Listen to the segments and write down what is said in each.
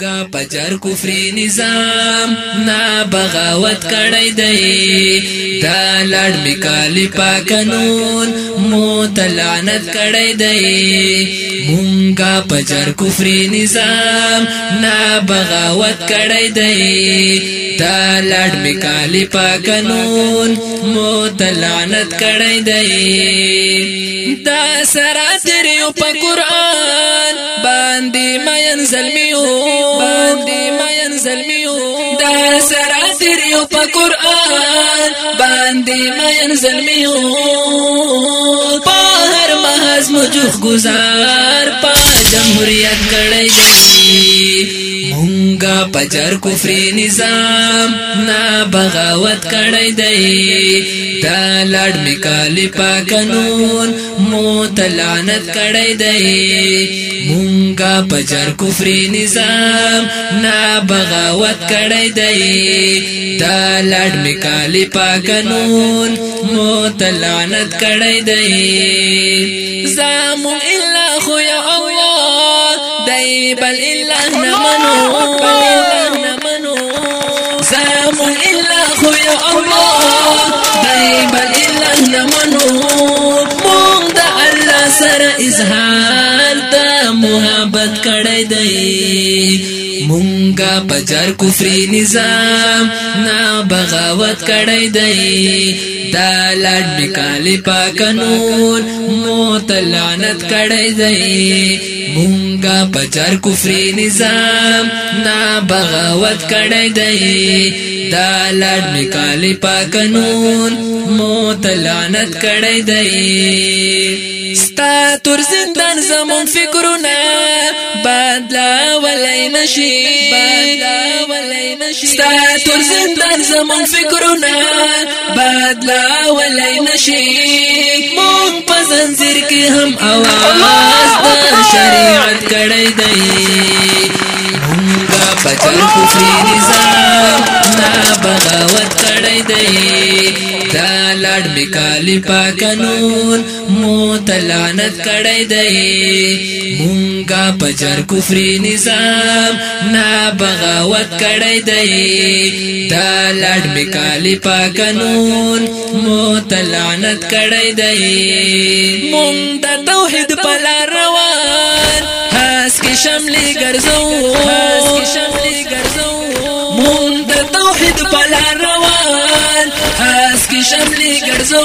زمونږه پجر کفري نظام نا بغاوت کړی دی دا لړ میکالی پاکنون مو تلعنت کړی دی مونږه پجر کفري نظام نا بغاوت کړی دی دا لړ میکالی پاکنون مو تلعنت کړی دی دا سراتریو په قران باندې مې انزل می زلمیو دا سرا تیر یو په قران باندې مېن زلمیو په هر محز مجوخ گزار په جمهوریت کړي بجر کفری نظام نا بغاوت کړی دی دا لړ میکالی پا قانون مو تلانت کړی دی مونږه بجر کفری نظام نا بغاوت کړی دی دا لړ میکالی پا قانون مو تلانت کړی دی زمو دی بل الا نمنو بل الا نمنو سلام الا خو يا الله دی بل الا نمنو مونږ د الله سره اظهار ته محبت کړی دی مونږه پجر کفري نظام نا بغاوت کړی دی دا لړ نکاله پاکنون موت لعنت کړی دی مونږه پجر کفري نظام نا بغاوت کړی دی دا لړ نکاله پاکنون موت لعنت کړی دی ستا تر زندان زمون فکرونه ولی نشي بدلا ولی نشي ستا تور زندان زمون فکرونه بدلا ولی نشي مون په زنجیر کې هم आवाज د شریعت کړی دی مونږه په چل کفر نظام نه بغاوت کړی دی لاړ بکالی پاکنون مو تلانت کړی دی مونږه پجر کفري نظام نا بغاوت کړی دی دا لاړ بکالی پاکنون مو تلانت کړی دی مونږ د توحید په لار روان هاس کې شملې ګرځو هاس کې شملې ګرځو مونږ د توحید په لار روان هاس کې شملې لړزو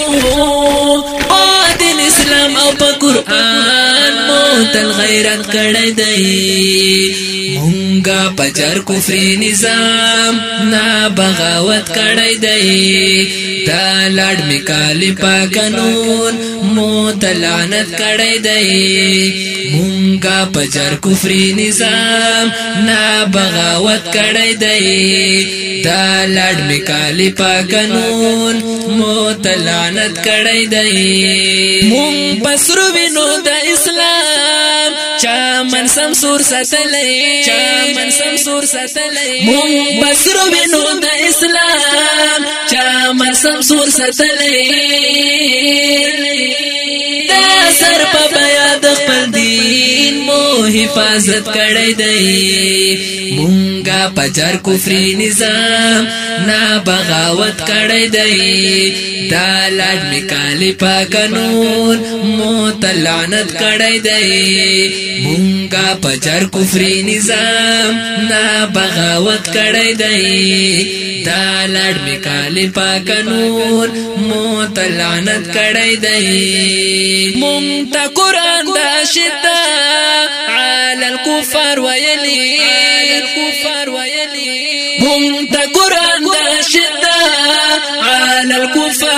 باد اسلام او په قران مو تل غیرت کړی دی پجر کفری نظام نا بغاوت کړی دی دا لړ میکالی پا قانون مو تلانت کړی دی مونږه پجر کفری نظام نا بغاوت کړی دی دا لړ میکالی پا قانون مو تلانت کړی دی مونږ پسرو وینو د اسلام چا من سم سور ساتلې چا من سم سور ساتلې مون بسرو بنو د اسلام چا من سم سور ساتلې دا سر په خپل دین مو حفاظت کړی دی مونږه پجر کفري نظام نا بغاوت کړی دی دا لاټ میکالی پاکنون مو تلعنت کړی دی مونږه پجر کفري نظام نا بغاوت کړی دی دا لاټ میکالی پاکنون مو تلعنت کړی دی مونږ ته قران شدة على الكفار ويلي على الكفار ويلي هم تقران على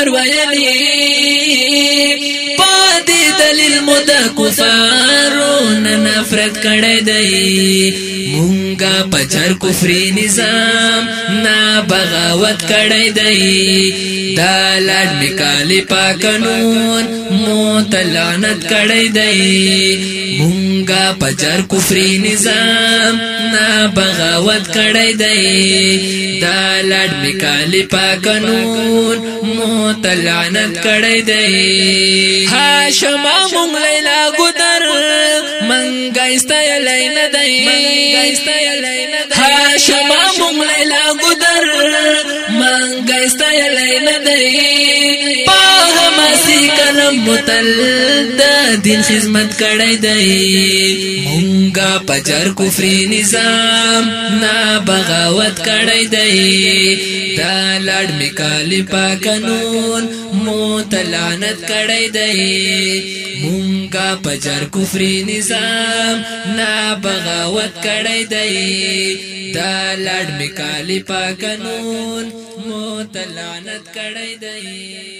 ويلي ظلم د کفارو نه نفرت کړی دی مونږه پچر کفري نظام نه بغاوت کړی دی دا لړ میکاله پاکنون مو تلانت کړی دی مونږ کا پچر کفری نظام نا بغاوت کړی دی دا لړ میکالی پاکنون مو تلعنت کړی دی هاشم مونږ لیلا ګدر منګا استایل نه دی منګا استایل نه دی هاشم مونږ لیلا ګدر منګا استایل نه دی په مسی متل د دین خدمت کړی دی مونږه پجر کفر نظام نا بغاوت کړی دی دا لړ میکالی پا قانون مو تلانت کړی دی مونږه پجر کفر نظام نا بغاوت کړی دی دا لړ میکالی پا قانون مو تلانت کړی دی